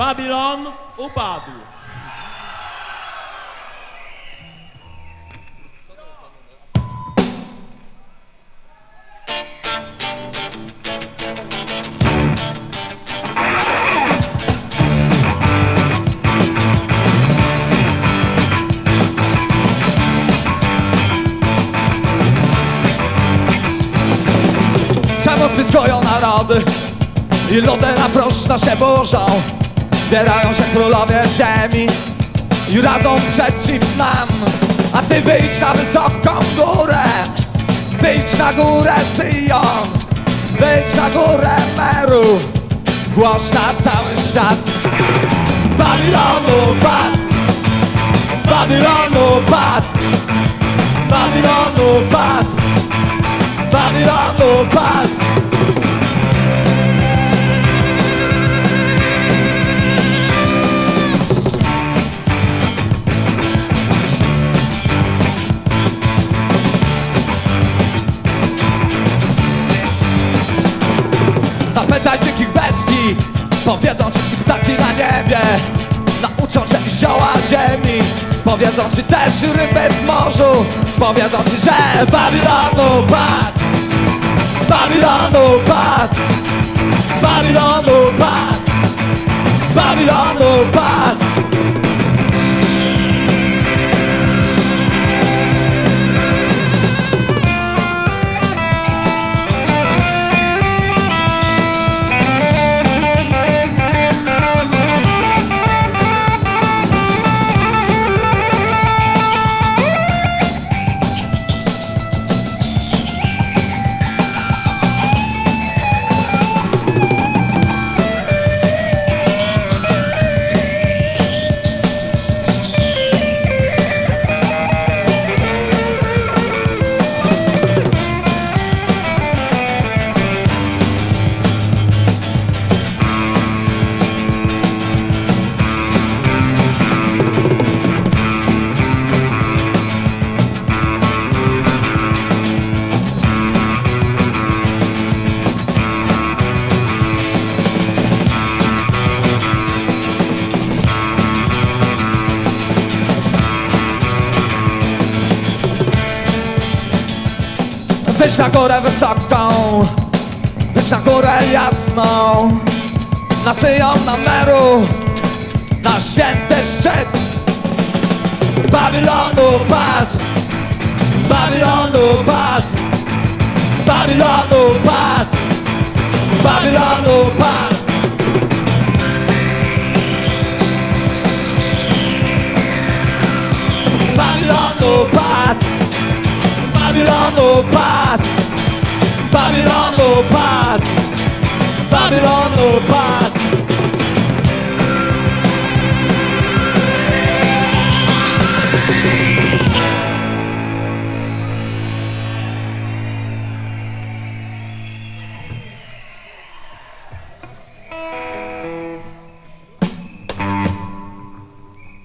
Babilon upadł. Czarno zbyskoją narody i lodera proszna się bożą Zbierają się królowie ziemi i radzą przeciw nam. A ty wyjdź na wysoką górę Wyjdź na górę Syjon Wyjdź na górę Meru. Głoś na cały świat. Babilonu pad Babilonu pad Babilonu pad Babilonu pad Powiedzą ci ptaki na niebie Nauczą cię zioła ziemi. Powiedzą ci też ryby w morzu. Powiedzą ci, że Babilonu pad Babilonu pad Wyjdź na górę wysoką Wyjdź na górę jasną. Na Syjon, na Meru Na święty szczyt Babilonu pad Babilonu pad Babilonu pad Babilonu Babylon, oh, no path. Babylon, oh, no path. Babylon, oh, no path.